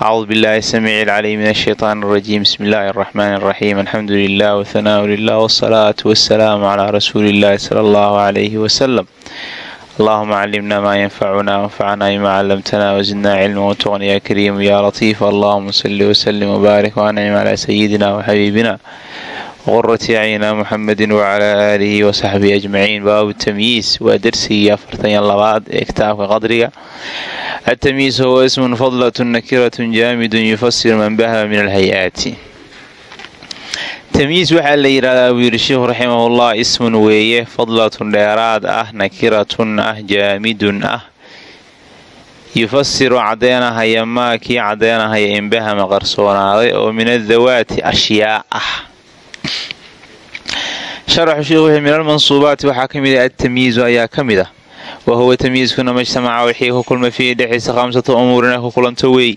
acuudu billahi samiici lcaliim min ashaytaan rajiim bismi illaahi raxmaan raxiim alxamdu lilah wthanaahu lilah wsalaatu wasalaamu calaa rasuuli illaahi sala allahu alayhi wasalam allahuma callimna maa yanfacuna wanfacna bima callamtana wazidna cilma wtuqan yaa kariimu yaa latiif allahuma salli wsalim wbaarik wancim calaa sayidina waxabiibina waqurati acyina muxamedi wacalaa aalihi wasaxbihi ajmaciin baabu tamyiis waa dersigii afartan iyo labaad ee kitaabka qadriga التمييز هو اسم فضلة نكرة جامد يفسر من بها من الهيئات tamyiis waxaa la yidhahdaa buu yidhi sheikhu raximahullah ismun weeye fadlatun dheeraad ah nakiratun ah jaamidun ah yufasiru caddeynahaya maa kii caddeynahaya inbahama qarsoonaaday oo min adawaati ashyaa ah sharaxu sheikhu wuxuu min almansuubaati waxaa ka mid ah adtamyiizu ayaa ka mid ah wa huwa tamyiiskuna majtamaca wixii ku kulma fiihi dhexdiisa khamsata umuurina ku kulanto weey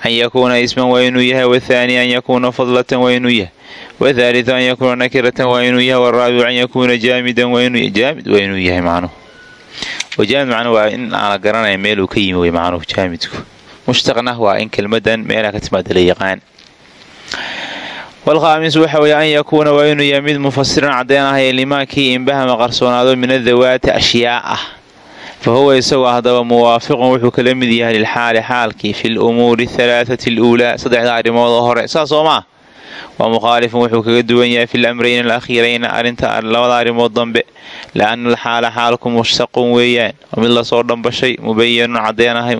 an yakuuna isman waa inuu yahay wathaani an yakuuna fadlatan waa inuu yahay wathaalitu an yakuuna nakiratan waa inuu yahay waraabicu an yakuuna jaamidan jaamid waa inuu yahay macnuhu jaamid macnuhu waa in aan la garanaya meeluu ka yimi wey macnuhu jaamidku mushtaqna waa in kelmadan meelaa ka timaada la yaqaan walkhaamis waxa weeye mid mufasiran ashyaa ah fa huwa isagoo haddaba muwaafiqun wuxuu kala mid yahay lilxaali xaalkii fi lumuuri ahalaathati aluulaa saddexda arrimood oo hore saas oo maa waa mukhaalifun wuxuu kaga duwan yahay fi lamrayn alakhiirayna arinta labada arrimood dambe lianna alxaala xaalku mushtaqun weeyaan oo mid la soo dhambashay mubayinun caddeynahaya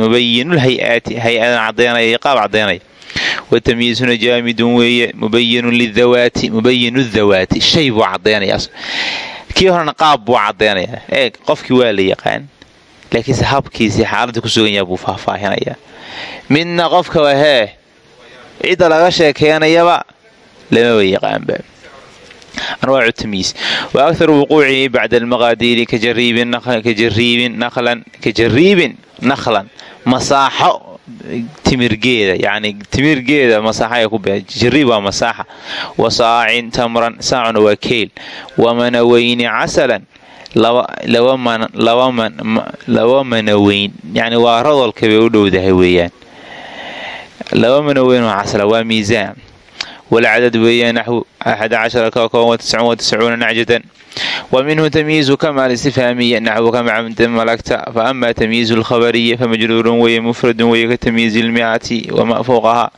mubayinulhay-aati hay'adan caddeynaya iyo qaab caddeynaya watamyiisuna jaamidun weeye mubayinun lidawaati mubayinu dawaati shay buu caddeynaya kii horena qaab buu cadeynayaa eeg qofkii waa la yaqaan. Laakiinse habkiisii xaaladda ku sugan yaha buu faahfaahinayaa midna qofka hee cidda laga sheekeynayaba lamaba yaqaanba. Anwaacu tamyiis wa bacda almaqaadiiri ka jariibin nakhlan. Masaaxo timirgeeda yani timirgeeda masaaxa ku jariib waa masaaxa wa saacin tamran saacuna waa keyl wamanaweyni casalan laba manaweyn. Yani waa radolka bay u dhowdahay weeyaan. Laba manaweyn oo casla waa miisaan walcadad weeyaan naxwu axada cashara ka kooban watiscuun watisacuuna nacjatan wa minhu tamyiizu kamaal istifhaamiya naxwu kamacamda malagta fa ama tamyiizu lkhabariya famajruurun weeye mufradun weeye ka tamyiizi lmiati wama fowqaha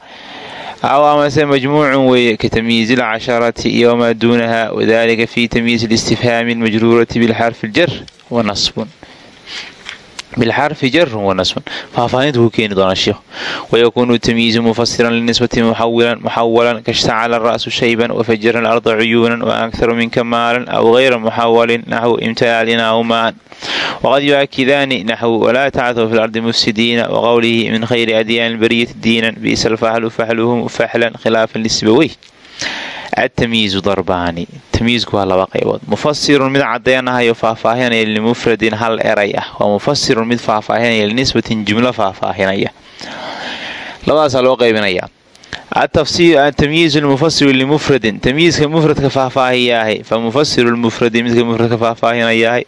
aw amase majmuucun weeye ka tamyiizi lcasharati iyo wamaa duunaha wadalika fi tamyiizi listifhaami lmajruurati bilxarfi ljar wanasbun bilxarfi jarun wanasbun faahfaahinta ku keeni doona sheikhu wayakuunu tamyiizu mufasiran linisbati muxawalan kashtacala ra'su shayban wafajara alarda cuyuunan waakharu min kamaalan aw gayra muxawalin naxwu imtaalina maan waqad yu'akidaani naxwu walaa tacthu fi lardi mufsidiina waqowlihi min khayri adyaani lbariyati diinan bi'sa alfaxlu faxluhum faxlan khilaafan lisbawey atamyiizu darbaani tamyiizku waa laba qaybood mufasirun mid cadeynahayo faahfaahinaya limufradin hal eray ah waa mufasirun mid faahfaahinaya linisbatin jumlo faahfaahinaya labadaasaa loo qaybinayaa atamyiizu lmufasiru limufradin tamyiizka mufradka faahfaahiyaahay fa mufasiru midka mufradka faahfaahinayaahay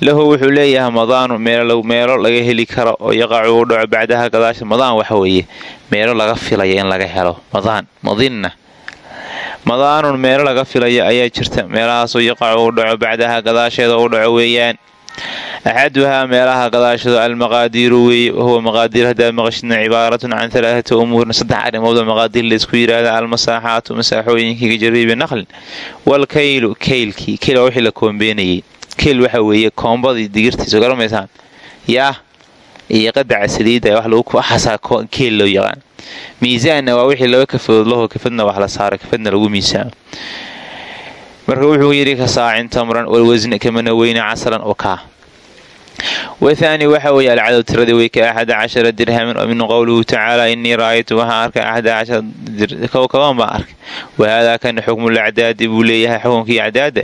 lahu wuxuu leeyahay madaanu meelo laga heli karo oo yaqacu u dhaco bacdaha gadaasha madaan waxa weeye meelo laga filaya in laga helo madaan madinna madaanun meelo laga filaya ayaa jirta. Meelahaasoo yaqacu u dhaco bacdaha gadaasheeda u dhaco weeyaan. Axaduhaa meelaha gadaashooda almaqaadiiru weeye wahuwa maqaadiir haddaad maqashidna cibaaratun can alaaati umuurin saddex arrimoodoo maqaadiir laysku yidhaahda almasaaxaatu masaaxooyinkii jariibi naqlin walkaylu kaylkii kayl waa wixii la koombeynayay. Kayl waxa weeye koombadii digirtiisa garamaysaan yaah iyo qadaca waxaasaa keyl loo yaqaan. Miisaanna waa wixii laba kafadood laho kafadna wax la saaro kafadna lagu miisaamo marka wuxuu yidhi ka saacin tamran walwasni kamana weyne casalan oo kaa wathaani waxa weeye alcadad tiradii wey ka axada cashara dirhaman oo min qowluhu tacaala inii ra'aytu waxaan arkay axada cashara kowkaban baan arkay wahaadaa kana xukmu lacdaadi buu leeyahay xukunkii acdaada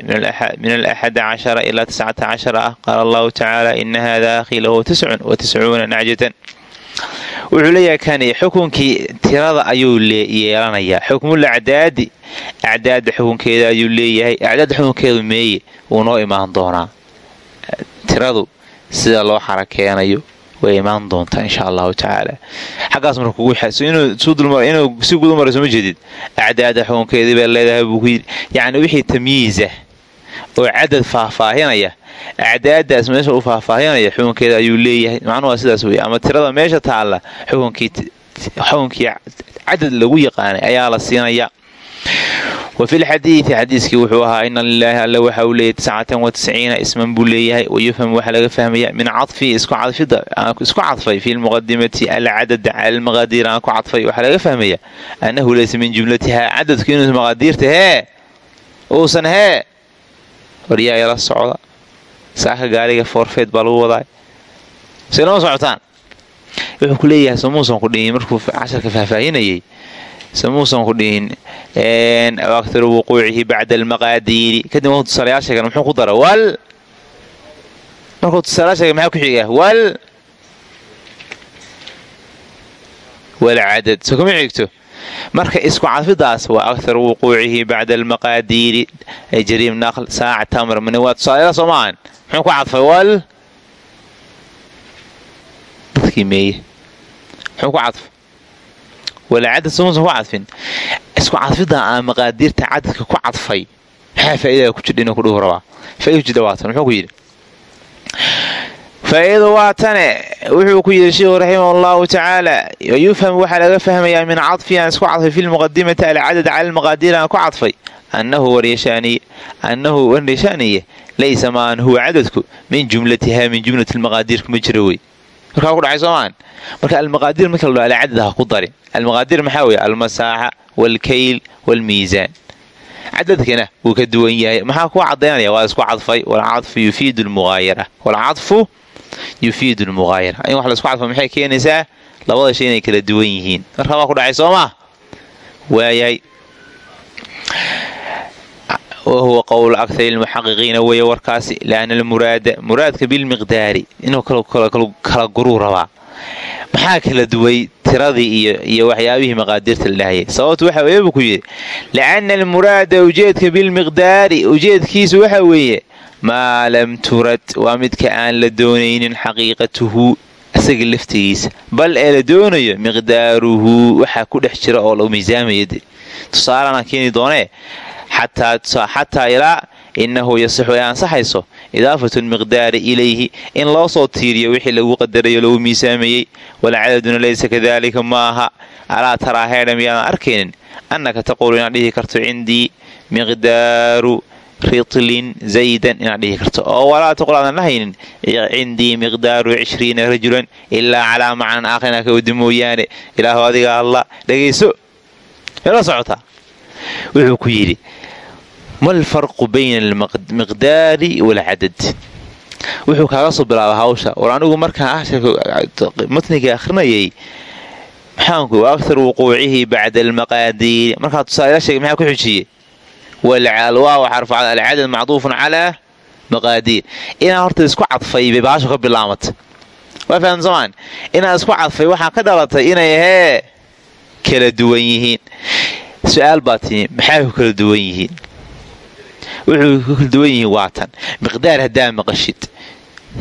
min alaxada cashara ilaa tiscata cashara ah qaala allahu tacaala ina hada akhii lahu tiscun wa tiscuuna nacjatan wuxuu leeyahay kani xukunkii tirada ayuu yeelanayaa xukmul acdaadi acdaada xukunkeeda ayuu leeyahay acdaada xukunkeedu meeye wuu noo imaan doonaa sida loo xarakeenayo way imaan doontaa insha allahu tacaala. Xaggaas marka inuu si gudu marayso ma jeedid? Acdaada xukunkeedii bay leedahay buu ku yidhi. Yacni wixii tamyiiza oo cadad faahfaahinaya acdaadaas meesha u faahfaahinaya xukunkeeda ayuu leeyahay. Macnuhu waa sidaas wey ama tirada meesha taalla xukunkii cadad lagu yaqaanay ayaa la siinaya wa fi lxadiidi xadiiskii wuxuu ahaa ina lilaahi alla waxa uu leeyahy tiscatan wa tisciina isman buu leeyahay wayufham waxaa laga fahmaya min cadfii isku cadfay fi lmuqadimati alcadada cala almaqaadiir aan ku cadfay waxaa laga fahmaya annahu laysa min jumlatihaa cadadku inuu maqaadiirta hee uusan hee waryaa ila socda saaka gaariga forfeed baa lagu wadaa. Silama socotaan. Wuxuu ku leeyahay samuusan ku dhihin markuu casharka faahfaahinayay samuusan ku dhihin aktaru wuquucihi bacda almaqaadiiri kadib markuu tusaalayaal sheegan muxuu ku dara wal? Markuu tusaalayaal sheega maxaa ku xiga? Wal? Wal cadad. Soo kama xigto marka isku cadfidaas waa aktar wuquucihi bacda almaqaadiiri jariim naql saac tamr mani waa tusaalayaal soo maahan ku cadfay wal? Dadkii meeye. Muxuu ku cadfay wala cadad samuusan ku cadfin isku cadfida aan maqaadiirta cadadka ku cadfay maxaa faa'iidada ku jidha inuu ku dhuhu rabaa faaida ku jidha waatan muxuu ku yidhi faa'iidadu waa tane wuxuu ku yidhi sheikhu raximah allahu tacaala yufham waxaa laga fahmayaa min cadfi aan isku cadfay fi lmuqadimati alcadad cala almaqaadiir aan ku cadfay annahu waryashaaniye annahu waryashaaniye laysa maan huwa cadadku min jumlatiha min jumlati almaqaadiir kuma jira wey markaa ku dhacay soomaan marka almaqaadiir marka la ala cadad ha ku darin almaqaadiir maxaa weeye? Almasaaxa waalkayl waalmiisaan cadadkana wuu ka duwan yahay. Maxaa ku cadaynaya waa isku cadfay. Walcadfu yufiidu lmuaayara walcadfu yufiidu lmuhaayara in wax la isku cadfo maxay keenaysaa? Labada shay inay kala duwan yihiin. Markaa waa ku dhacay soo waayahay wahuwa qowl akari lmuxaqiqiina weeye warkaasi liana almuraada muraadka bilmiqdaari inuu kala guruu rabaa maxaa kala duway tiradii iyo waxyaabihii maqaadirta la dhahayay sababtu waxa weeye buu ku yidhi lianna almuraada ujeedka bilmiqdaari ujeedkiisu waxa weeye maa lam turad waa midka aan la doonaynin xaqiiqatuhu isaga laftigiisa bal ee la doonayo miqdaaruhu waxaa ku dhex jira oo la miisaamaya tusaalanaan keeni xataa ilaa innahu yasixu ay ansaxayso idaafatu lmiqdaari ilayhi in loo soo tiiriyo wixii lagu qadarayo lagu miisaamayey walcadaduna laysa kadaalika ma aha alaa taraa heedha miyaadan arkaynin annaka taquulu inaad dhihi karto cindii miqdaaru ritlin zaydan inaad dhihi karto oo walaa taqul aadan dhahaynin cindii miqdaaru cishriina rajulan ilaa calaa macnan aakhirina ka wadi mooyaane ilaahu adiga alla dhegayso meela socotaa wuxuu ku yidhi ma alfarqu bayna almiqdaari waalcadad wuxuu kaaga soo bilaaba hawsha. War anigu markaan matniga akhrinayay maxaanku aktar wuquucihi bacda almaqaadiiri markaa tusaalayaal sheegay maxaa ku xujiyey? Walwaaw xarfacad alcadad macduufun calaa maqaadiir. Inaa horta isku cadfay bay baasha ka bilaamata waa fahamsamaan inaa isku cadfay waxaa ka dhalatay inay hee kala duwan yihiin su'aal baa timi maxay ku kala duwan yihiin? Wuxuu ku kala duwan yihiin waatan. Miqdaar haddaa maqashid.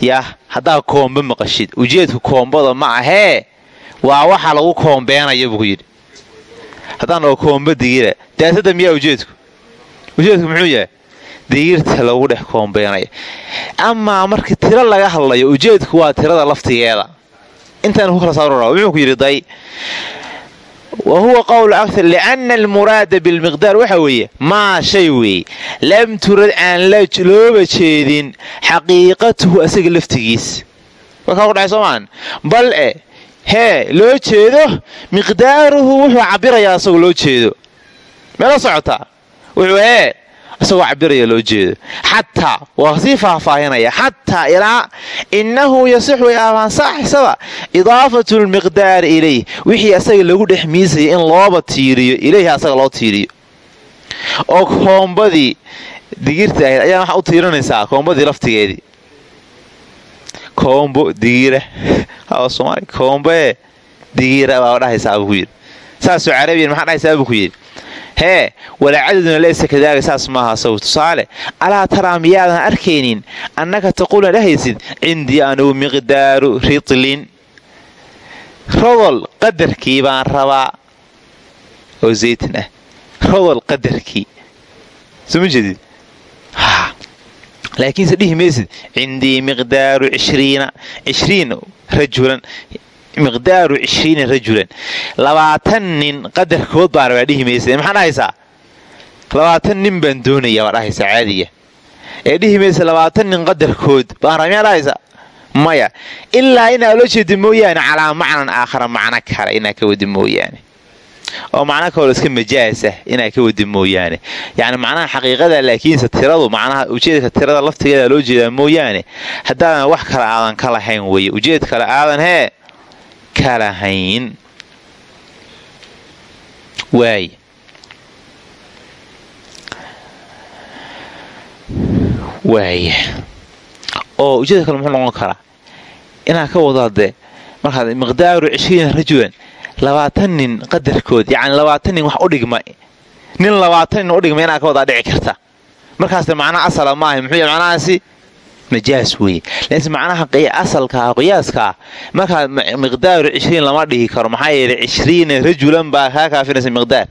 Yah haddaa koombe maqashid. Ujeedka koombada ma ahee? Waa waxa lagu koombeenaya buu ku yidhi. Haddaan oo koombe digira daasada miyaa ujeedku? Ujeedku muxuu yahay? Digirta lagu dhex koombeenaya amaa marka tiro laga hadlayo ujeedku waa tirada laftigeeda. Intaan ku kala saarora wuxuu ku yidhi day wa huwa qowl akar lianna almuraada bilmiqdaar. Waxa weeye maa shay weeye. Lam turad aan looba jeedin xaqiiqatuhu asaga laftigiis. Warkaa ku dhacay soomaan? Bal e hee loo jeedo? Miqdaaruhu wuxuu cabirayaa asagoo loo jeedo. Meela socotaa wuxuu hee isagoo cabiraya loo jeedo. Xataa waa sii faahfaahinaya. Xataa ilaa innahu yasixu abaansaxisaba idaafatu lmiqdaari ilayh wixii asaga lagu dhex miisaya in looba tiiriyo ilayhi asaga loo tiiriyo. Oo koombadii digirta ahayd ayaa waxaa u tiirinaysaa koombadii laftigeedii koombo digira somaali koombe digira baa dhahaysaa buu ku yidhi. Saasoo carabiyan maxaa dhahaysaa buu ku yidhi hee walaa cadaduna laysa kadaalika saas maaha. Saw tusaale alaa taraa miyaadan arkaynin? Annaka taquulna dhahaysid cindii anugu miqdaaru ritlin. Rodol qadarkii baan rabaa. Oo zaytin ah. Rodol qadarkii. Soma jeedid laakiinse dhihi maysid cindii miqdaaru ishriina ishriin rajulan miqdaaru cishriina rajulan labaatan nin qadarkood baan rabaa dhihi maysid maxaa dhahaysaa labaatan nin baan doonaya baa dhahaysaa caadiya ee dhihi maysa labaatan nin qadarkood baan rabaa. Miyaa dhahaysaa maya. Ilaa inaa loo jeeda mooyaane calaa macnan aakhara macno kale inaa ka wadi mooyaane. Oo macno kaloo iska majaasa inaa ka wadi mooyaane. Yacni macnaha xaqiiqada laakiinse tiradu macnaha ujeedka tirada laftigeeda loo jeedaa mooyaane. Haddaadan wax kale aadan ka lahayn weye ujeed kale aadan hee ka lahayn waay waaya oo ujeedka kale muxuu noqon karaa inaa ka wado hadee markaad miqdaaru cishriina rajulan labaatan nin qadarkood yacni labaatan nin wax u dhigma nin labaatan nin u dhigma inaa ka wadaa dhici karta. Markaasna macnaha asala maaha muxuu yahay macnahaasi majaas weeye laakiin macnaha asalkaa qiyaaskaa markaa miqdaaru cishriin lama dhihi karo. Maxaa yeelay cishriina rajulan baa kaa kaafinaysa miqdaar.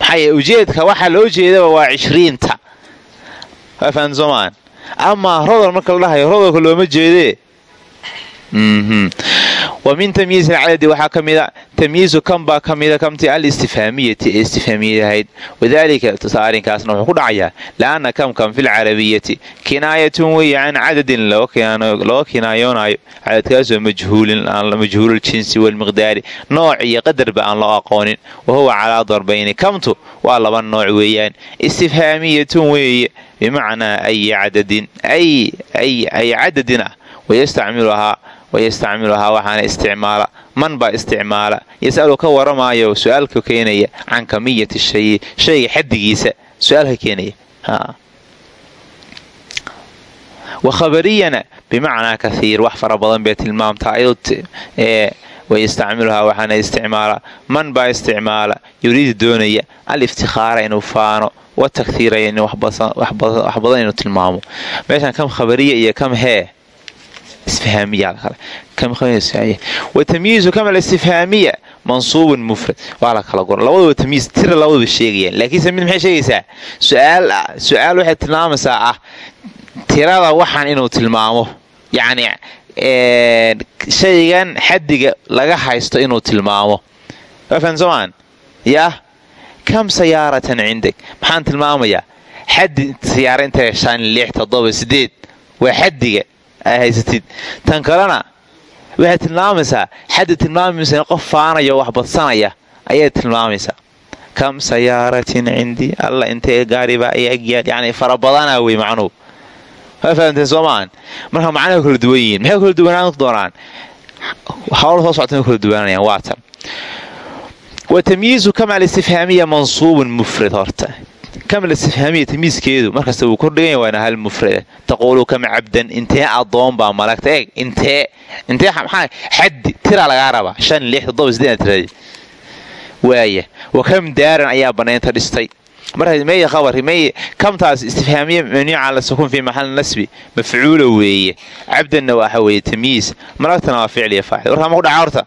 Maxaa yeele ujeedka waxaa loo jeedaba waa cishriinta. Soomaan amaa rodol marka la dhahayo rodolka looma jeedee wa min tamyiizi alcadadi waxaa ka mida tamyiizu kan baa ka mida kamti alistifhaamiyati ee istifhaamiyadahayd wadaalika arrinkaasna wuxuu ku dhacayaa li'anna kamkan fi lcarabiyati kinaayatun weeye can cadadin looga kinaayoonayo cadadkaasoo majhuululjinsi walmiqdaari nooc iyo qadarba aan loo aqoonin. Wa huwa calaa darbayni kamtu waa laba nooc weeyaan. Istifhaamiyatun weeye bimacnaa ayi cadadin ay cadadin ah wayastacmiluhaa wayastacmiluhaa waxaana isticmaala man baa isticmaala yasalu ka waramaayo su'aalka keenaya can kamiyati shayi shayga xaddigiisa su'aalka keenaya wa khabariyana bimacnaa kathiir wax fara badan bay tilmaamtaa wayastacmiluhaa waxaana isticmaala man baa isticmaala yuriidu doonaya al iftikhaara inuu faano wa takhiiraya in wax badan inuu tilmaamo meeshaan kam khabariya iyo kam wa tamyiizu kamal istifhaamiya mansuubun mufrad waa la kala gora labadaba tamyiis tira labadaba sheegayaan laakiinse mid maxay sheegaysaa su'aal waxay tilmaamaysaa ah tirada waxaan inuu tilmaamo yacni shaygan xaddiga laga haysto inuu tilmaamo soomaan yah kam sayaaratan cindag maxaan tilmaamayaa xaddi sayaara intee shan lix toddoba sideed waa xaddiga aa haysatid. Tan kalena waxay tilmaamaysaa xaddi tilmaamaysa qof faanaya wax badsanaya ayay tilmaamaysaa kam sayaaratin cindii alla intee gaaribaa ay agyaal yani fara badanaa wey macnuhu. Waa fahamteen soo marka macnaha kala duwan yihiin. Maxay kala duwanaan doonaan? Hawla soo socta kala duwananayaan waa tan wa tamyiizu kamal istifhaamiya mansuubun mufrad horta tamyiiskeedu markasta wuu kordhigan waana hal mufrada taquulu kama cabdan intee adoon baa malagta eeg intee intee maxaa xaddi tiraa lagaa rabaa shan lix toddoba sideed tiradi waaya wa kam daaran ayaa banaynta dhistay marka mey khabari mey kamtaas istifhaamiye mabniyu cala sukuun fii maxali nasbi mafcuula weeye cabdanna waxa weeye tamyiis malagtana waa ficliya faacil warkaa ma dhaca horta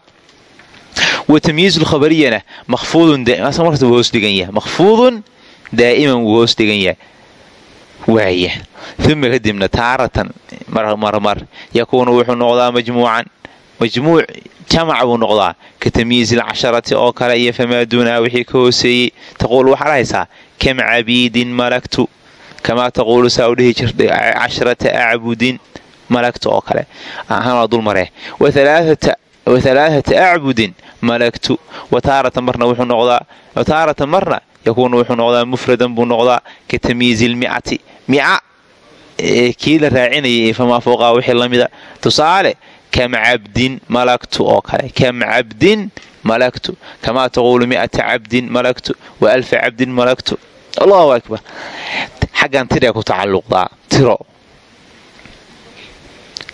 wa tamyiizu lkhabariyana makfuudun markasta hoos dhigan yahay makfuudun daa'iman wuu hoos dhigan yahay waaya uma kadibna taaratan marmar yakuunu wuxuu noqdaa majmuucan majmuuc jamac buu noqdaa ka tamyiizi alcasharati oo kale iyo famaa duunaha wixii ka hooseeyey taquul waxaa dhahaysaa kam cabiidin malagtu kamaa taquulu saa u dhihi jirtay casharata acbudin malagtu oo kale ahaan dulmaree wa halaathata acbudin malagtu wa taaratan marna wuxuu noqdaa wa taaratan marna yakuunu wuxuu noqdaa mufradan buu noqdaa ka tamyiizi lmiati mica kii la raacinayay famaa fooqaa wixii lamida tusaale kam malagtu oo kale kam malagtu kamaa taquulu miata cabdin malagtu wa alfa cabdin malagtu allahu akbar xaggan tiray ku tacalluqdaa tiro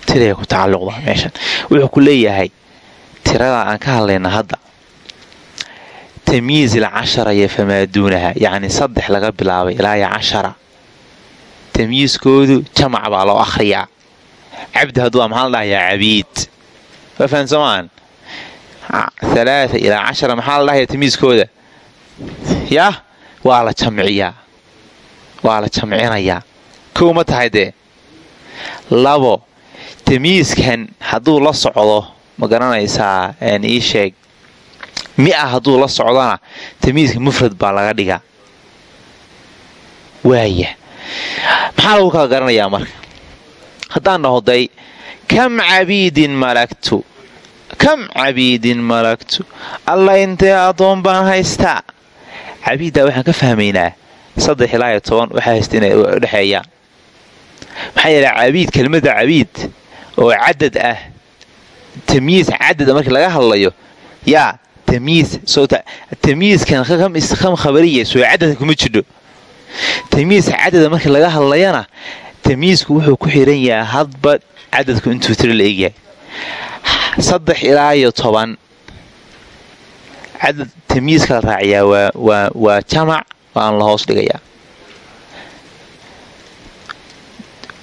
tiray ku tacalluqdaa meeshan wuxuu ku leeyahay tirada aan ka hadlayna hadda tamyiiz alcashara iyo famaa duunaha yacni saddex laga bilaabay ilaa iyo cashara tamyiiskoodu jamac baa loo akhriyaa cabdi hadduu maxaa la dhahayaa cabiid waa fahansamaan alaaa ilaa cashara maxaa la dhahaya tamiiskooda yah waa la jamciyaa waa la jamcinayaa kow ma tahay dee labo tamiiskan hadduu la socdo ma garanaysaa ii sheeg mia hadduu la socdona tamiiska mufrad baa laga dhigaa. Waaya maxaa lagu kala garanayaa marka? Haddaan dhahoday kam cabiidin malagtu kam cabiidin malagtu alla intee addoon baan haystaa? Cabiiddaa waxaan ka fahmaynaa saddex ilaa iyo toban waxaa haysta inay udhexeeyaan maxaa yeele cabiid kelmadda cabiid oo cadad ah tamyiis cadada markii laga hadlayo yaa tamyiiskan kam khabariya soo cadadka kuma jidho tamyiis cadada markii laga hadlayana tamyiisku wuxuu ku xiran yahay hadba cadadku intuu tiro la egyahay saddex ilaa iyo toban cadad tamyiiska la raaciyaa waa jamac waan la hoos dhigayaa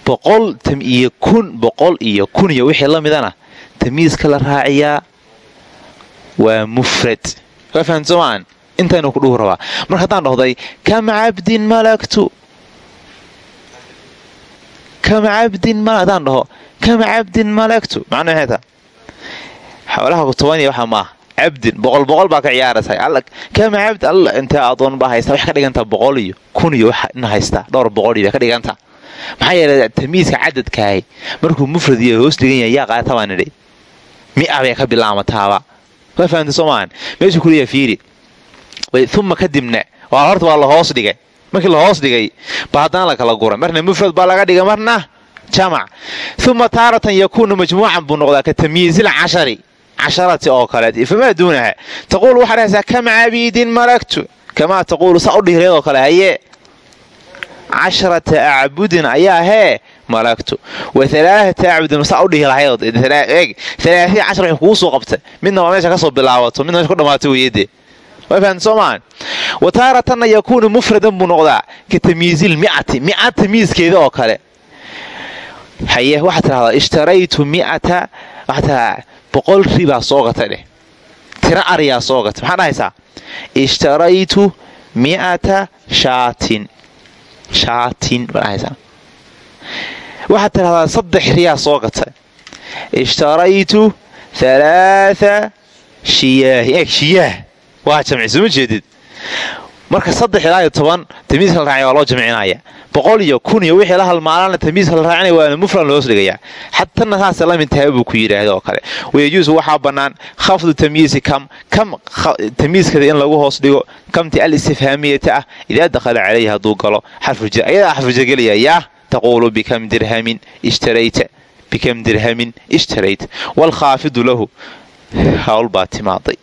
boqol iyo kun boqol iyo kun iyo wixii la midana tamyiiska la raaciyaa waa mufrad fahamsoomaan intaynu ku dhuhu rabaa marka haddaan dhahday kam cabdin malagtu kam cabdin haddaan dhaho kam cabdin malagtu macnuu maxay taa xoolaha toban iyo waxaa maaha cabdin boqol boqol baa ka ciyaaraysa kam cabd alla intee adoon baa haysta wax ka dhigantaa boqol iyo kun iyo wax ina haystaa dhowr boqol iyo ka dhigantaa maxaa yeelay tamiiska cadadkaahi markuu mufrad iyo hoos dhigan yahay yaa qaata baan nidhi mia bay ka bilaamataaba uma kadibna horta waa la hoos dhigay. Markii la hoos dhigay ba haddana la kala guray marna mufrad baa laga dhigay marna jamac. Uma taaratan yakuunu majmuucan buu noqdaa ka tamyiizil cashari. Casharati oo kaleet. Famaa duunaha? Taquulu waxaa dhahaysaa kam cabiidin malagtu kamaa taquulu saa u dhihireed oo kale haye casharata acbudin ayaa hee malagtu wa alaaata acbudin saa u dhihi lahayd alaai cashar waxay kugu soo qabta midna waa meesha ka soo bilaabato midna meesha ku waa fahamta soomaan wa taaratanna yakuunu mufradan buu noqdaa ka tamyiizil miati mia tamyiiskeeda oo kale. Haye waxaa tidhahdaa ishtaraytu miata waxaa tidhahdaa boqol ribaa soo gata dheh. Tiro ariyaa soo gata maxaa dhahaysaa ishtaraytu miata shaatin. Shaatin baa dhahaysaa waxaad tidhahdaa saddex riyaa soo gata ishtaraytu eeg shiyaah waa jamci sooma jeedid? Marka saddex ilaa iyo toban tamiiska la raacaya waa loo jamcinaya boqol iyo kun iyo wixii la halmaalana tamiiska la raacinaya waana mufran loos dhigayaa xatana saasa la mid tahay ku yidhaahda oo kale. Wayajuusu waxaa bannaan khafdu tamyiisi kam kam tamyiiskada in lagu hoos dhigo kamti al istifhaamiyata ah idaa dakhala calayhi hadduu galo xarfuja ayadaa xarfuja gelaya yaa taquulu bikam dirhamin ishtarayta bikam dirhamin ishtarayta waalkhaafidu lahu hawl baa timaaday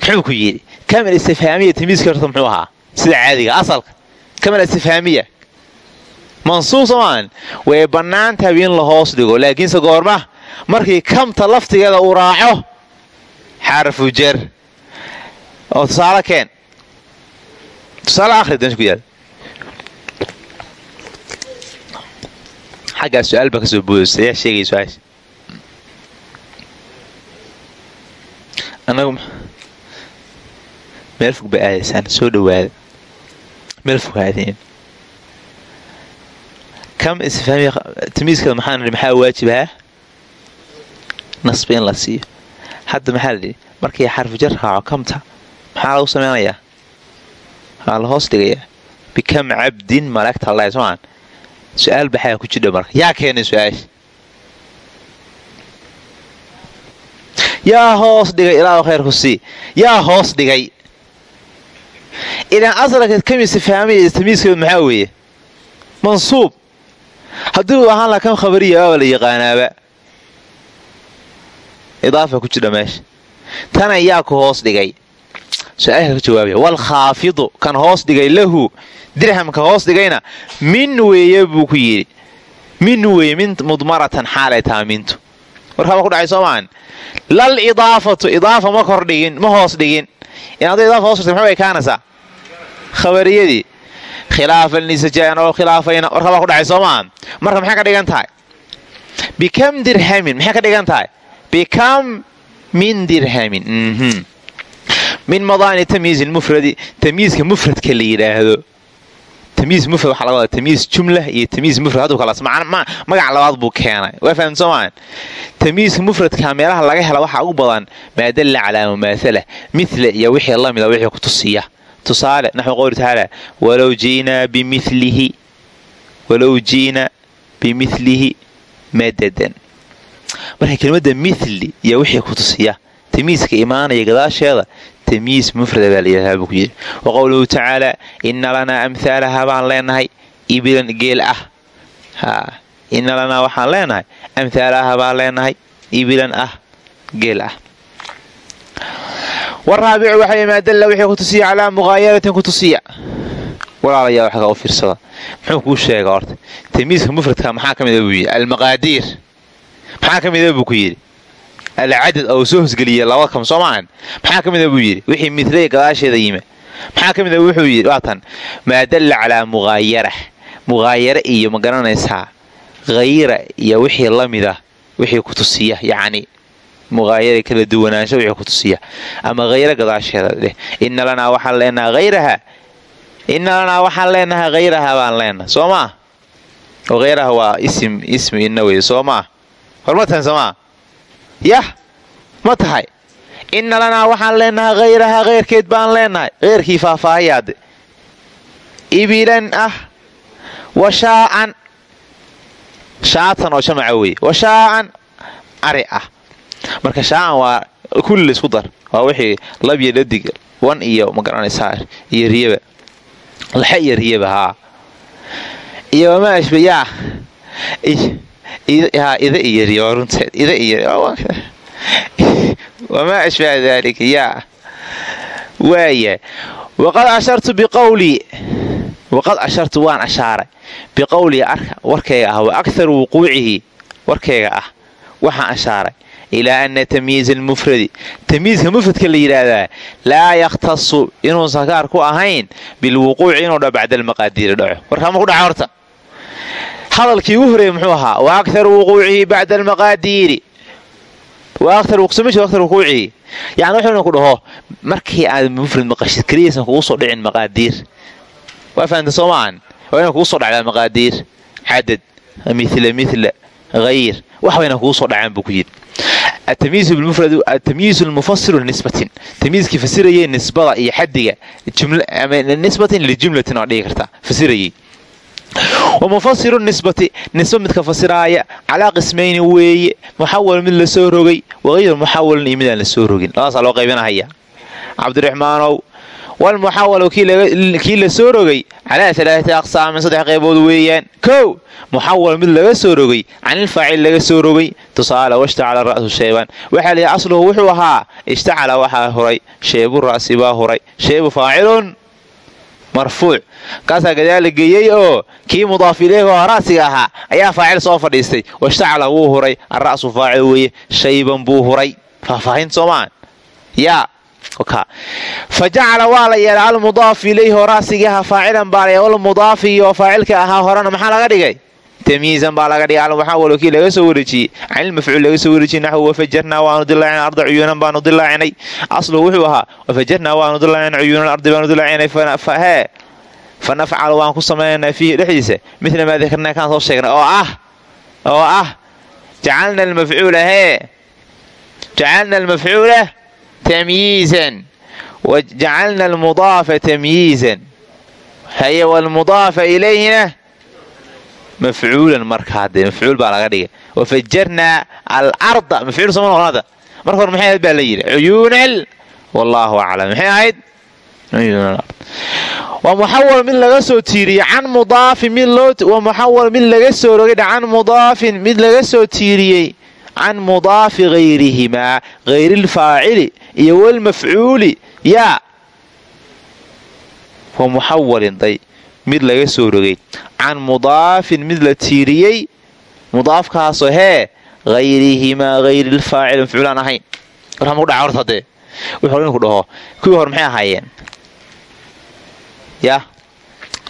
muxuu ku yidhi kamal istifhaamiya tamiiska horta muxuu ahaa sida caadiga asalka kamal istifhaamiya mansuub soomaan way bannaan tahay in la hoos dhigo laakiinse goorma markii kamta laftigeeda uu raaco xarfu jar oo tusaale keen xaggaa su'aal baa ka soo boodaysa ayaa sheegaya su'aasha anagu meel fog ba aadaysaan soo dhawaada meel fog aadeen kam istifhaamiya tamiiskada maxaa nidhi maxaa waajibaha nasba in la siiyo hadda maxaa la dhihi markii xarfu jar raaco kamta maxaa lagu samaynayaa waa la hoos dhigayaa bikam cabdin malagta allahi somaan su'aal baxaa ku jidha marka. Yaa keenay su'aasha yaa hoos dhigay ilaa khayrku sii yaa hoos dhigay ilaan asalka kamistifhaamiya tamiiskeedu maxaa weeye mansuub haddii uu ahaan laha kam khabariya waaba la yaqaanaaba. Idaafa ku jidha meesha tana yaa ku hoos dhigay su'aasha ka jawaabaya waalkhaafidu kan hoos dhigay lahu dirhamka hoos dhigayna min weeye buu ku yidhi min weeye mudmaratan xaalay taha mintu warkaaba ku dhacay soomaan lal idaafatu idaafa ma kordhigin ma hoos dhigin in hadday idaafa hoos dhigtay maxay kaanaysaa khabariyadii khilaafan lisajaan oo khilaafayna warkaabaa ku dhacay soomaa marka maxay ka dhigan tahay bikam dirhamin maxay ka dhigan tahay bikam min dirhamin min madaani tamyiiz mufradi tamyiizka mufradka la yidhaahdo tamyiiz mufrad waxaa laga wadaa tamyiiz jumla iyo tamyiiz mufrad hadduu kalaas magac labaad buu keenay. Waa fahamta soo maan tamyiizka mufradka meelaha laga hela waxaa ugu badan maa dalla calaa mumaathala mithla iyo wixii lamida wixii ku tusiya tusaale naxwi qowli tacaala walow ji'naa bimilihi walow ji'na bimithlihi madadan marka kelmadda mithli iyo wixii ku tusiya tamyiiska imaanaya gadaasheeda tamyiis mufrada baa layidhahdaa buu ku yidhi wa qowluhu tacaala inna lanaa amhaalaha baan leenahay ibilan geel ah inna lanaa waxaan leenahay amhaalaha baan leenahay ibilan ah geel ah waraabicu waxa maa dalla wixii ku calaa muqaayaratin ku walaalayaa wax kaga fiirsada muxuu kuu sheega horta tamyiiska mufradka maxaa ka mida buu yidhi almaqaadiir maxaa ka mida buu ku yidhi alcadad oo soo hosgeliya laba kam soo maahan maxaa ka mida buu yidhi? Wixii midlay gadaasheeda yime. Maxaa ka mida wuxuu yidhi? Waatan maa dalla calaa muqaayara muqaayare iyo ma garanaysaa khayra iyo wixii la mida wixii ku tusiya yacni muqaayara kala duwanaansho wixii ku tusiya. Ama khayra gadaasheeda dheh inna lanaa waxaan leenaha hayraha inna lanaa waxaan leenaha khayraha baan leenaha soo maa oo khayraha waa isim ismi yah ma tahay. Inna lanaa waxaan leenahay khayraha khayrkeed baan leenahay. Khayrkii faahfaahayaade ibilan ah washaa'an shaatan oo jamaca weeye. Washaa'an ari ah. Marka shaa'an waa kulli la isku dar. Waa wixii lab iyo dhadig wan iyo ma garanaysaa iyo riyaba. Laxe iyo riyaba haa. Iyo wamaa ashbayaa ida iyo wamaa ashbaha daalika yaa waaya waqad ashartu biqawlii waqad ashartu waan ashaaray biqowlii arka warkayga ah wa akthar wuquucihi warkayga ah waxaan ashaaray ilaa ana tamyiiza almufradi tamyiizka mufradka la yidhaahdaa laa yakhtasu inuusan gaar ku ahayn bilwuquuci inuu dha bacda almaqaadiiri dhaco warkaama ku dhaca horta hadalkii ugu horeeyey muxuu ahaa wa akthar wuquucihi bacda almaqaadiiri. Wuquucihi yani wuxuuna ku dhaho markii aad mufrad maqashid keliyaysan kugu soo dhicin maqaadiir. Waa fahamta soo maahan kugu soo dhacdaa maqaadiir? Cadad mila mila hayr wax bayna kugu soo dhacaan buu ku yidhi. Atamyiiz lmufasiru lisbatin tamyiizkii fasirayay nisbada iyo xadiga nisbatin lijumlatin waa dhigi kartaa fasirayay wamufasiru nisbati nisba midka fasiraaya calaa qismayni weeye muxawal mid la soo rogay waqayr muxawalin iyo midaan la soo rogin labadaasaa loo qaybinahaya cabdiraxmaanow walmuxawalu kii la soo rogay calaa alaaati aqsaamin saddex qaybood weeyaan kow muxawal mid laga soo rogay canilfaacil laga soo rogay tusaale washtacala ra'su sheeban waxaa layihi asluhu wuxuu ahaa ishtacala waxaa huray sheebu ra'si baa marfuuc. Kaasaa gadaal la geeyey oo kii mudaaf ileeh oo ra'siga ahaa ayaa faacil soo fadhiistay. Washtacala wuu huray ara'su faacil weeye shayban buu huray. Faahfaahin soomaan yaa fa jacala waa la yeelay almudaaf ilayhi oo ra'sigii ahaa faacilan baa la walmudaafi oo faacilka ahaa horena maxaa laga dhigay tamyiizan baa laga dhigay almuxawal kii laga soo wareejiyey canilmafcuul laga soo wareejiyey naxwu wafajarnaa waanu dilaacinay arda cuyuunan baanu dilaacinay asluhu wuxuu ahaa wafajarnaa waanu dilaacinay cuyuunan ardi baanu dilaacinay hee fa waan ku samaynaynaa fiihi dhexdiisa midla maa dakarnaa kaan soo sheegnay oo ah oo ah jacalna almafcuula hee jacalna almafcuula tamyiizan wajacalna almudaafa tamyiizan haye walmudaafa ilayhina mafcuulan markaa dee mafcuul baa laga dhigay wafajarnaa alarda mafcuul sooma noqonada marka hore maxay baa la yidhi cuyuunal wallaahu aclam maxay ahayd waa muxawal mid laga soo tiiriyey can mudaafin mid loo muxawal mid laga soo rogay can mudaafin mid laga soo tiiriyey can mudaafi hayrihimaa hayrilfaacili iyo walmafcuuli yaa wa muxawalin day mid laga soo rogay can mudaafin mid la tiiriyey mudaafkaasoo hee hayrihimaa hayrilfaacili mafcuulaan ahayn warama kudhaca horta hadee wuxuu inku dhaho kuwii hore maxay ahaayeen yah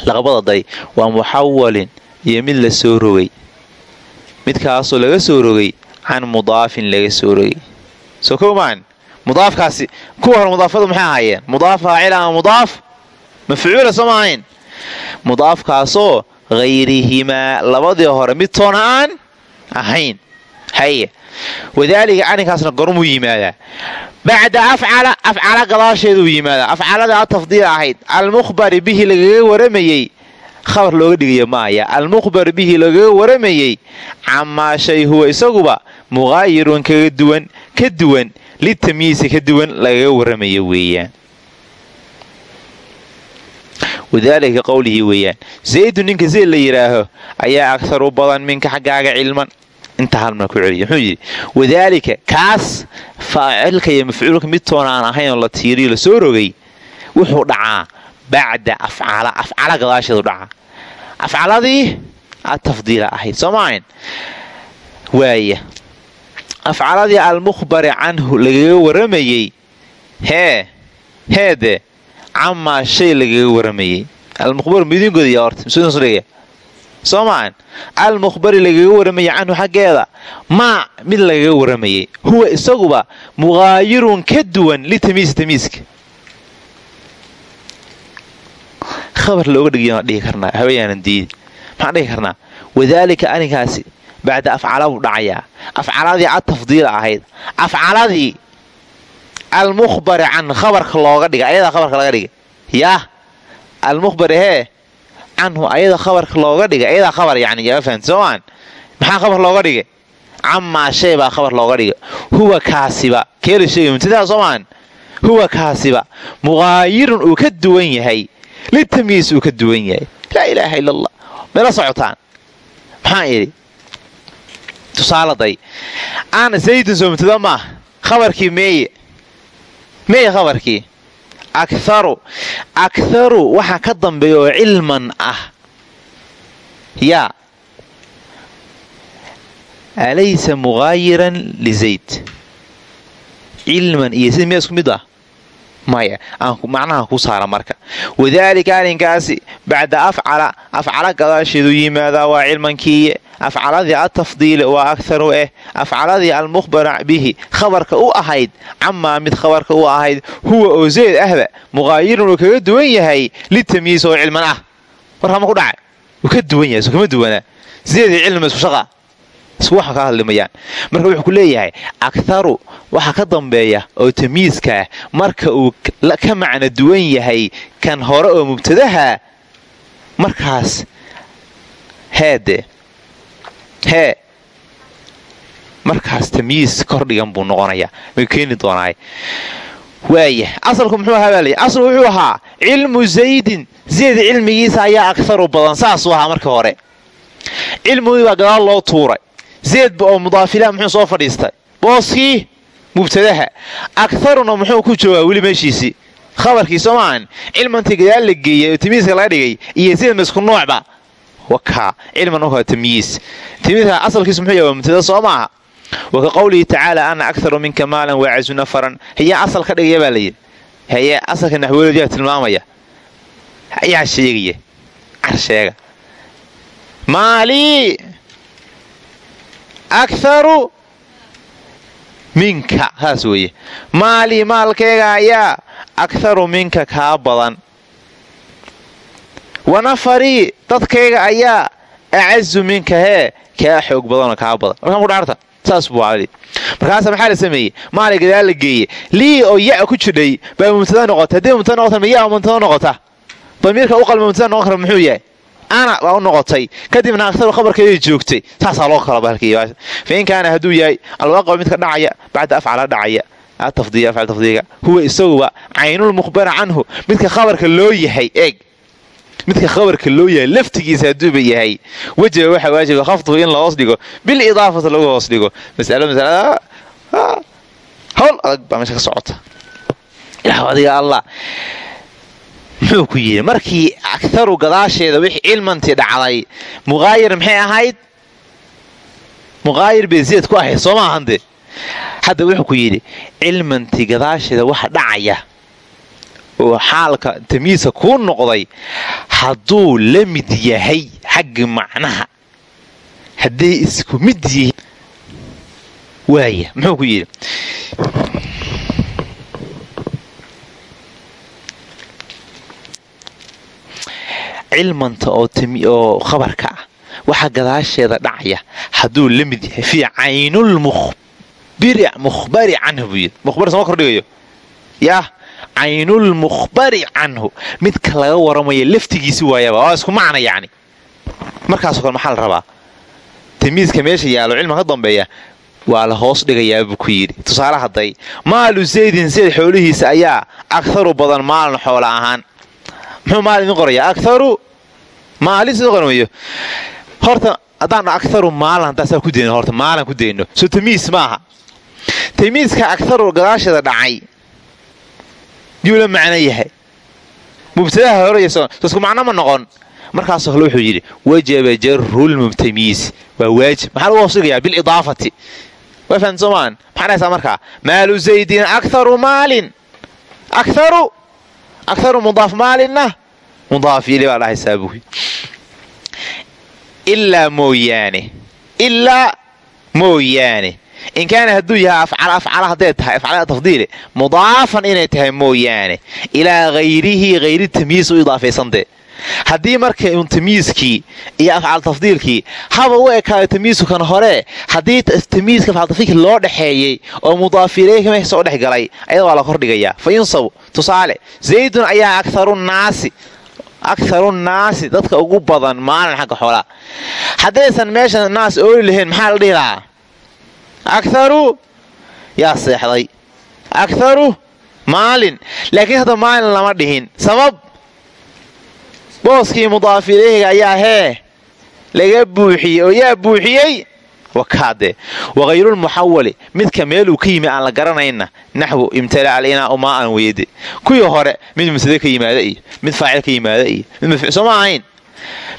laqbada day waa muxawalin iyo mid la soo rogay midkaasoo laga soo rogay can mudaafin laga soo rogay soo kowmaan mudaafkaasi kuwa hore mudaafadu maxay ahaayeen mudaaf faacil hayrihimaa labadii hore mid toona aan ahayn haye wadaalika arrinkaasna gormuu yimaadaa bacda afcala afcala gadaasheeduu yimaadaa afcalada atafdiil ahayd almukhbari bihi lagaga waramayey khabar looga dhigaya maaya almukhbar bihi lagaga waramayey camaa shay huwa isaguba muqaayirun kaga duwan ka duwan litamyiisi ka duwan lagaga waramayo weeyaan wadaalika qowlihii weeyaan zaydu ninka zayd la yidhaaho ayaa agharu badan minka xaggaaga cilman. Inta halmana ku celiya muxuu yidhi wadaalika kaas faacilka iyo mafcuulka mid toona aan ahayn oo la tiiriyo la soo rogay wuxuu dhacaa bacda afcala afcala gadaasheedu dhacaa. Afcaladii atafdiila ahayd soo maahayn waaya afcaladii almukhbari canhu lagaga waramayey hee heede camaa shay lagaga waramayey almukhbar midingoodaya horta msuudnsudhiga soo maahan almukhbari lagaga waramayey canhu xaggeeda. Maa mid lagaga waramayey huwa isaguba muqaayirun ka duwan litamiisi tamiiska khabar looga dhigiy dhihi karnaa haweenaanan diidi maxaan dhihi karnaa wadaalika arrinkaasi bacda afcala buu dhacayaa. Afcaladii atafdiila ahayd. Afcaladii almukhbari can khabarka looga dhiga ayadaa khabarka laga dhiga yaah almukhbari hee canhu ayada khabarka looga dhiga ayadaa khabar yani yaa fahamti soomaan maxaa khabar looga dhigay? Camaa shay baa khabar looga dhiga huwa kaasiba keela sheegay mubtadaa soomaan huwa kaasiba muqaayirun uu ka duwan yahay litamyiis uu ka duwan yahay. Laa ilaaha ila allah meela socotaan? Maxaan idhi tusaaladay aana zaydun soo mubtada maah khabarkii meeye meeye khabarkii akaru akharu waxaa ka dambeeya oo cilman ah. Yaa alaysa muqaayiran lizayd cilman iyo sida miyaa isku mid ah? Maya macnaha ku saara marka. Wadaalika arrinkaasi bacda afcala afcala gadaasheedu yimaadaa waa cilmankiiye afcaladii atafdiili waa akharu eh afcaladii almukhbara bihi khabarka u ahayd camaa mid khabarka u ahayd huwa oo zayd ahba muqaayirun uu kaga duwan yahay litamyiis oo cilman ah warkama ku dhacay uu ka duwan yahay kama duwanaa zaydii cilma shaqa isku ka hadlimayaan marka wuxuu ku leeyahay akharu waxa ka dambeeya oo tamyiiska ah marka uu ka macno duwan yahay kan hore oo mubtadaha markaas heede hee markaas tamyiis kordhigan buu noqonayaa way keeni doonaa waaya asalku muxuu ahaa baa lay asalku wuxuu ahaa cilmu zaydin. Zayd cilmigiisa ayaa akharu badan saasuu ahaa marka hore. Cilmigii baa gadaal loo tuuray. Zaydba oo mudaafilaha muxuu soo fadhiistay. Booskii mubtadaha akharuna muxuu ku joogaa weli meeshiisii. Khabarkii soo maahan cilmantii gadaal la geeyay oo tamyiiska laga dhigay iyo zaydma isku noocba wakaa cilman uhaa tamyiis tamyiiska asalkiisu muxuu yahay waa mubtada soo maaha wa ka qowlihi tacaala ana akharu minka maalan waacazu nafaran. Hayaa asal ka dhigaya baa layidhi haye asalka naxweelod yaa tilmaamaya. Ayaa sheegaya. Car sheega. Maalii akharu minka saas weeye. Maalii maalkayga ayaa akharu minka kaa badan wa nafarii dadkayga ayaa acazu minka hee kaa xoog badanoo kaa badan. Markaasa maxaa la sameeyey? Maali gadaal la geeye lii oo ya ku jidhay baa mubtada noqota. Haddii mubtada noqota ma yaa mubtada noqota? Damiirka u qalma mubtada noqon kara muxuu yahay? Ana baa u noqotay. Kadibna aktaru khabarkeedii joogtay. Saasaa loo kala balkiy fa in kaana hadduu yahay alwaaqacu midka dhacaya bacda afcala dhacaya. Tafdiiga. Huwa isaguba caynulmukhbara canhu. Midka khabarka loo yahay eeg midka khabarka loo yahay laftigiisa hadduuba yahay. Wejiga waxaa waajiba khafduhu in la hoos dhigo bilidaafati lagu hoos dhigo. Masalo masalada howl adag baa meesha ka socota. Ilaah adiga allah. Muxuu ku yidhi markii akharu gadaasheeda wixii cilmantii dhacday muqaayir maxay ahayd? Muqaayir bay zeed ku ahayd soo maahande hadda wuxuu ku yidhi cilmantii gadaasheeda waxa dhacaya oo xaalka tamyiiska kuu noqday hadduu la mid yahay xagga macnaha hadday isku mid yihiin waaya muxuu ku yidhi? Cilmanta oo khabarka ah waxa gadaasheeda dhacaya hadduu la mid yahay fii caynulmukhbari canhu buu yidhi. Mukhbar sama kordhigayo? Yaah caynulmukhbari canhu midka laga waramaya laftigiisi waayaba waa isku macna yacni markaasoo kale maxaa la rabaa tamiiska meesha yaallo cilmiga ka dambeeya waa la hoos dhigayaa buu ku yidhi tusaale hadday maalu zaydin zayd xoolihiisa ayaa akharu badan maalin xoola ahaan muxuu maal idin qorayaa akaru maalin qormayo horta haddaan akaru maalin haddaan saa ku dayno horta maalin ku dayno soo tamiis maaha tamiiska akaru gadaasheeda dhacay yuu la macno yahay. Mubtadaha horeyso isku macno ma noqon. Markaasoo kale wuxuu yidhi wajaba jarulmubtamiis waa waajib. Maxaa lagu hoosdhigayaa bilidaafati waa fahamta soomaan maxaa dhahaysaa markaa? Maalu zaydin akaru maalin. Akaru akaru mudaaf maalinna. Mudaaf ili baa dhahaysaa buui ilaa mooyaane. Ilaa mooyaane in kaana hadduu yahay afcal afcala hadday tahay afcala tafdiile mudaafan inay tahay mooyaane. Ilaa hayrihi hayri tamyiis u idaafaysantee haddii marka tamyiiskii iyo afcal tafdiilkii haba u ekaayo tamyiiskan hore. Haddii tamyiiska afcal tafdiilkii loo dhexeeyey oo mudaafiileyka meesha soo dhex galay ayada waa la kordhigayaa fa yunsabu tusaale zaydun ayaa akarunaasi akaru naasi dadka ugu badan maalin xagga xoolaa. Haddaysan meesha naas ooli lahayn maxaa la dhihi lahaa akaru yaa seexday. Akaru maalin. Laakiin hadda maalin lama dhihin. Sabab? Booskii mudaaf ilayhiga ayaa hee. Laga buuxiyey oo yaa buuxiyey? Wakaade. Wakayrulmuxawali midka meeluu ka yimi aan la garanayna naxwu imtala alinaa umaa aan weyde. Kuwii hore mid mubtade ka yimaada iyo mid faacil ka yimaada iyo mid mafcuul soo ma ahayn.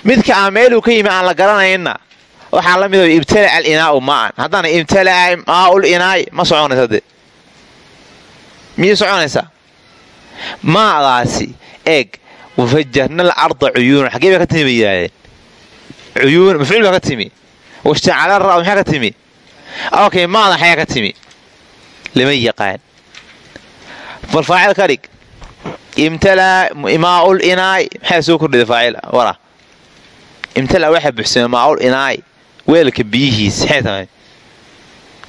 Midka aan meeluu ka yimi aan la garanayna waxaa la mid ibtala alinaau maan haddana imtalaa maaul inaay ma soconaysa de miyay soconaysaa? Maadaasi eeg wafajarna alarda cuyuunan. Xaggee baa ka timi bay yidhaahdeen cuyuun mafcuul baa ka timi. Washtacala ra maxaa ka timi? Okay maada xayaa ka timi? Lama yaqaan. Bal faacil ka dhig. Imtalaa maaul inaay maxaa soo kordhida faacil wara. Imtalaa waxaa buxsame maaul inaay weelka biyihiis maxay tahay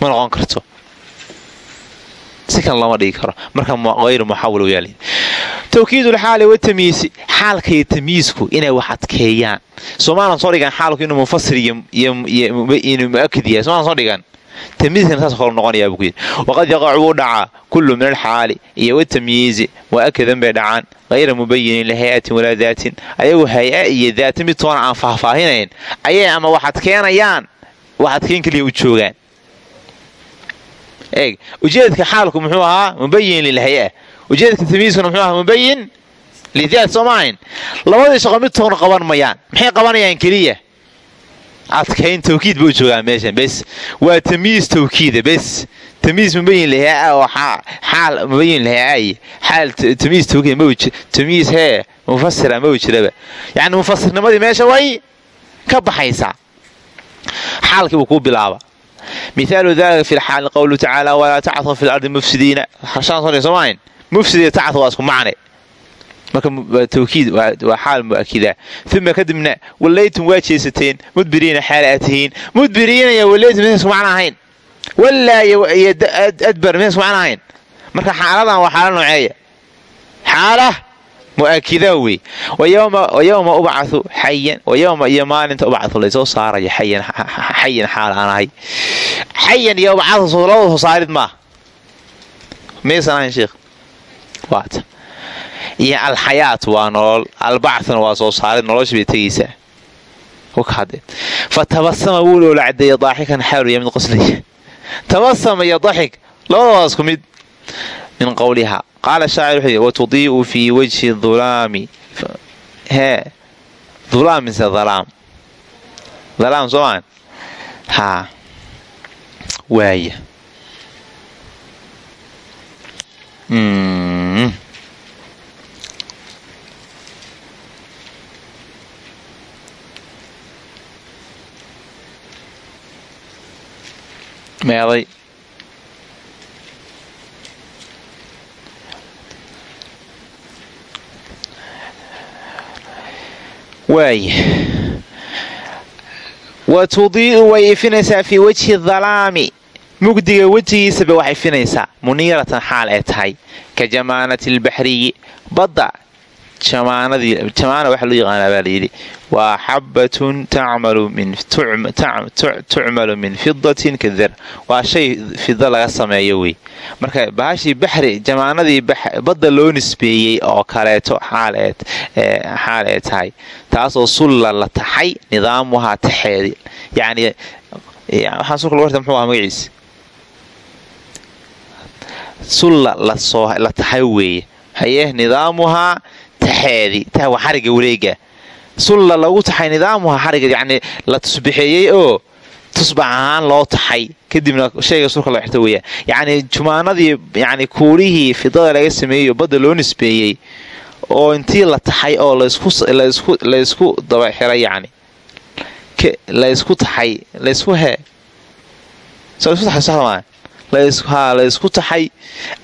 ma noqon karto si kan lama dhigi karo marka hayru muxawil yaal tawkiidulxaali watamyiisi xaalka iyo tamyiisku inay wax adkeeyaan soomaalan soo dhigan xaalku inuu munfasir iyo muakid yahay somalan soo dhigan waqad yaqacu wuu dhacaa kullu min alxaali iyo watamyiizi mu'akadan bay dhacaan hayra mubayinin lihay-atin walaa daatin ayagu hay'a iyo daata mid toona aan faahfaahinayn ayay ama wax adkeenayaan wax adkeyn kaliya u joogaan eeg ujeedka xaalku muxuu ahaa mubayin lilhay-a ujeedka tamyiiskuna muxuu ahaa mubayin lidaat soo maahayn labadii shaqo mid toona qaban mayaan maxay qabanayaan keliya adkayn tawkiid ba u joogaan meeshan bes. Waa tamyiis tawkiida bes. Tamyiis mubayin lihaa oo xaal mubayin lihaa xaal tamyiis tawkiid ma tamyiis hee mufasira ma jiraba yacni mufasirnimadii meesha way ka baxaysaa xaalkii buu kuu bilaaba. Mihaalu dalika fi lxaali qowluhu tacaala walaa tacthu fi lardi mufsidiina. Mufsid tacthu waa isku macne marka tawkiid waa xaal mu'akida uma kadibna wallaytum waa jeesateen mudbiriina xaal aad tihiin. Mudbiriina iyo wallaytum misay isku macno ahayn. Wallaa iyo adbar misay isku macno ahayn. Marka xaaladan waa xaala nooceeya xaala mu'akida wey wayowma ubcahu xayan wayowma iyo maalinta ubcahu laysoo saarayo xayan xaal aan ahay. Xayan iyo ubcahu labada soo saarid maaha maysan ahayn sheekh waata iyo alxayaat waa nolol albacthuna waa soo saarid nolosha bay tegaysaa fa tabasama wuu loola cadeeya daaxikan xaaluya mid qoslaya tabasama iyo daxik labadaba waa isku mid min qowliha qaala shaacir wuxuu yidhi watudii'u fii wajhi dulaami hee dulaam mise dalaam dalaam soo maan haa waaya meeday waaya wa tudii'u way ifinaysaa fii wajhi dalaami mugdiga wejigiisaba wax ifinaysaa muniiratan xaal ee tahay. Ka jamaanati albaxriyi badda jamaana waxa loo yaqaanaa baa layidhi waa xabbatun tucmalu min fidatin kadar. Waa shay fida laga sameeyo wey. Marka bahashii baxri jamaanadii badda loo nisbeeyey oo kaleeto xaal ee tahay taasoo sulla la taxay nidaamuhaa taxeedi. Yani magaciisa sulla la taxay weeye. Haye nidaamuhaa taxeedi ta waa xariga wareega. Sulla lagu taxay nidaamuha xariga yani la tusbaxeeyey oo tusbax ahaan loo taxay. Kadibna shayga sulka la xirta weeyaan yacni jumaanadii yani kuulihii fidada laga sameeyeyo badda loo nisbeeyey oo intii la taxay oo laysku daba xiray yani laysku taxay laysku he laysku taxay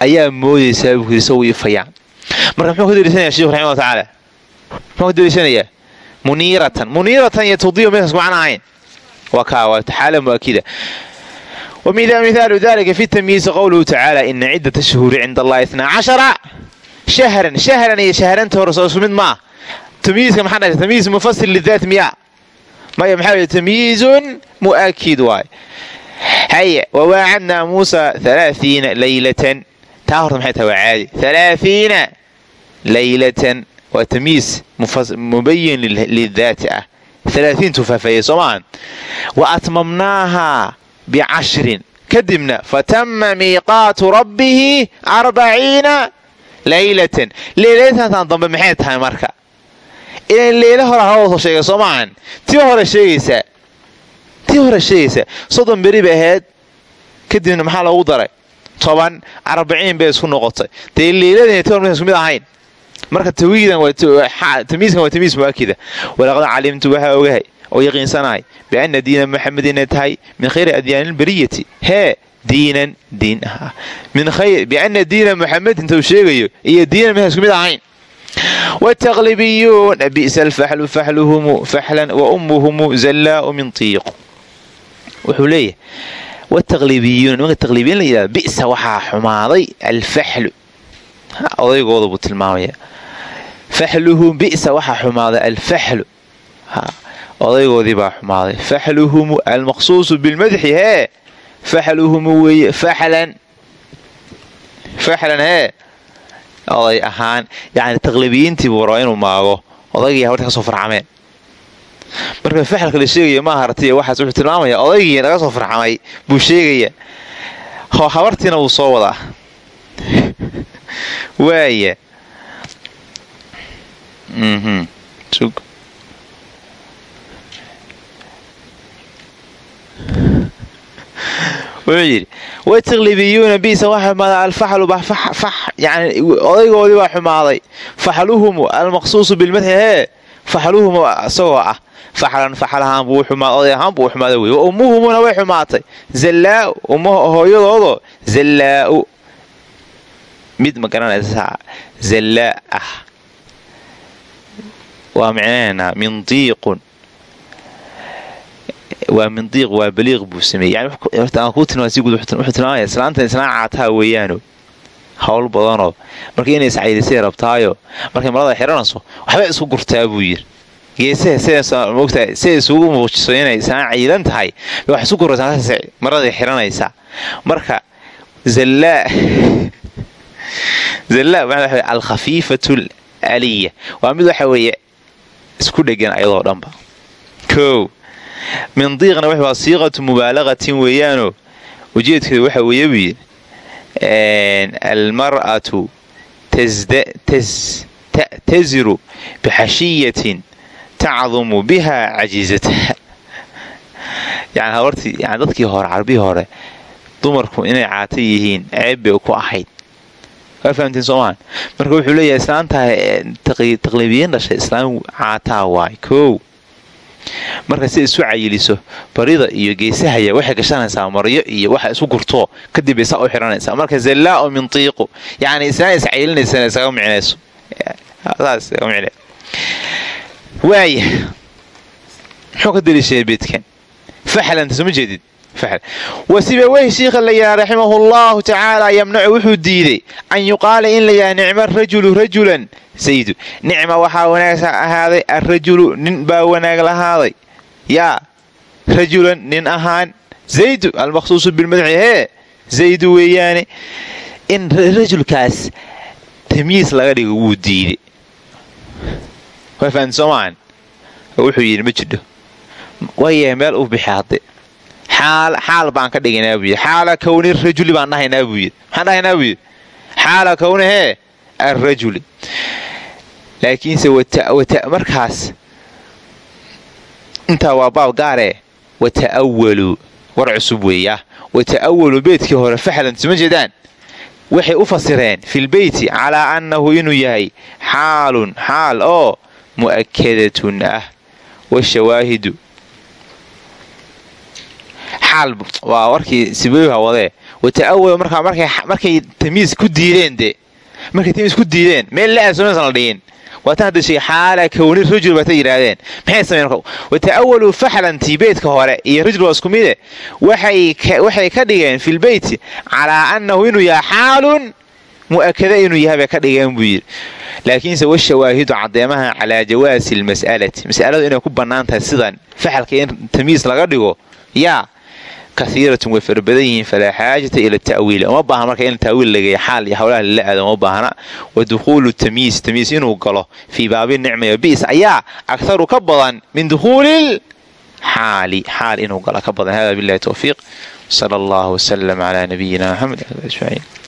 ayaa moodaysaa buu isagoo ifayaan marka muxuu ka deliishanaya sheikhu raximah wa tacaala muxuu ka deliishanayaa muniiratan. Muniiratan iyo meesas macna ahayn. Waa kaa waa xaala mu'akida wamithaalu dalika fi tamyiisi qowluhu tacaala ina ciddata shuhuuri cinda allahi itnaa shahran shahran iyo shahranta hore soo isku mid maa tamyiiska maxaa dhahay tamyiis mufasil lidaat miyaa. Maxaa weye? Tamyiizun mu'akid waay. Haya wawaacadnaa muusa halaaiina laylatan taa horta maxay tahay waa caadi halaaiina laylatan waa tamyiis mubayin lidaati ah alaaiintu faafayey soo maaha wa atmamnaahaa bicashrin kadibna fatama miiqaatu rabbihi arbaciina laylatan leelatantan dambe maxay tahay marka ilan leela hore haloo soo sheegay soo maahan tii hore sheegaysaa tii hore sheegaysaa soddon beri bay ahayd kadibna maxaa loogu daray toban arbaciin bay isku noqotay. Dee leeladani ti hor isku mid ahayn marka tamiiskan waa tamiis mu'akida walaqad calimtu waxaa ogahay oo yaqiinsanahay bianna diina maxamed inay tahay min khayri adyaani lbariyati hee diinan diin bianna diina muxamed intuu sheegayo iyo diinan misan isku mid ahayn. Wtaqlibiyuun bi'sa alfaxlu faxluhumu faxlan wa ummuhumu zallaau min tiiq. Wuxuu leeyahay wtaqlibiyuun nimanka taqlibiyin la yidhahdo bi'sa waxaa xumaaday alfaxlu odaygooda buu tilmaamaya faxluhum bi'sa waxaa xumaaday alfaxlu odaygoodii baa xumaaday faxluhumu almaqsuusu bilmadxi hee faxluhumu weeye faxlan faxlan hee oday ahaan yani taqlibiyiintii buu rabaa inuu maago odaygii habarta ka soo farxameen marka faxalka la sheegaya ma hartiy waxaas wuxuu tilmaamaya odaygii laga soo farxamay buu sheegaya. Habartiina wuu soo wadaa. Waaya wuxuu yidhi wataqlibiyuuna bisa waxa xumaaday alfaxlu yani odaygoodii baa xumaaday. Faxluhumu almaqsuusu bilmadxi hee faxluhumu isagoo ah faxlan faxal ahaan buu xumaaday oday ahaan buu xumaaday wey ummuhumuna way xumaatay zallaau ummaha hooyadoodo zallaau mid ma garanaysaa zallaa ah waa micnaheena mindiiqun waa mindiiq waa baliiq buu sameeyey yani horta aan kuu tilmaam si guud wuxuu tilmaamaya islaantan islaan caataa weeyaano hawl badanoo marka inay iscaydisay rabtaayo markay marada xiranayso waxbay isku gurtaa buu yiri geesaha sidaasmogtahay siday isugu muujiso inay islaan ciidan tahay bixashiyatin tacdumu biha cajiizataha. Yani dadkii hore carbihii hore dumarku inay caata yihiin ceeb bay ku ahayd. Waa fahamtiin soomaan marka wuxuu leeyahay islaantaha taqliibiyiin dhashay islaam caataa waay marka si isu cayiliso barida iyo geesahaya waxay gashanaysaa maryo iyo waxa isu gurto kadib isaa u xiranaysaa. Marka zallaao min tiiqu yani isnaa is cayilinaysan isaga micnayso waaya muxuu ka daliishaday beedkan. Faxlanta soo ma jeedid wasibaweyh shiikha la yidhaha raximahu llahu tacaala yamnacu wuxuu diiday an yuqaala in la yidhaha nicma rajulu rajulan. Saydu nicma waxaa wanaagsan ahaaday arrajulu nin baa wanaag lahaaday yaa rajulan nin ahaan. Zaydu almaqsuusu bilmadxi hee zaydu weeyaane in rajulkaas tamyiis laga dhigo wuu diiday waa fahamti soomaan. Wuxuu yidhi ma jidho waayahay meel u bixi hadde xaal baan ka dhigaynaa buu yidhi xaala kowni rajuli baan dhahaynaa buu yidhi maxaan dhahaynaa buu yidhi xaala kowni hee arrajuli. Laakiinse markaas intaa waa baab gaaree wata'awaluu war cusub weeya wata'awaluu beydkii hore faxlan suma jeedaan. Waxay u fasireen filbeyti calaa annahu inuu yahay xaalun xaal oo mu'akadatun ah washawaahidu xaal waa warkii siboyha wadee. Wata'awal markay tamiis ku diideen de markay tamiis ku diideen meel la aadsomaysan la dhigin waatan hadda sheegay xaala kowni rajul baata yidhaahdeen maxay sameyn wata'awaluu faxlantii beydka hore iyo rajul waa isku mide waxay ka dhigeen filbeyti calaa annahu inuu yahay xaalun mu'akada inuu yahay bay ka dhigeen buu yidhi. Laakiinse washawaahidu caddeemaha calaa jawaasi lmas'alati. Mas'aladu inay ku bannaan tahay sidan faxalka in tamiis laga dhigo yaa kaiiratun way fara badan yihiin falaa xaajata ila ta'wiili uma baahna marka in taawiil lagaya xaal iyo howlaha lala aado uma baahna. Wa dukhuulu tamyiis tamyiis inuu galo fii baabi nicma biis ayaa akharu ka badan min dukhuulil xaali xaal inuu galo ka badan. Hada billahi towfiiq sala allahu wasalam calaa nabiyina maxamed ajmaciin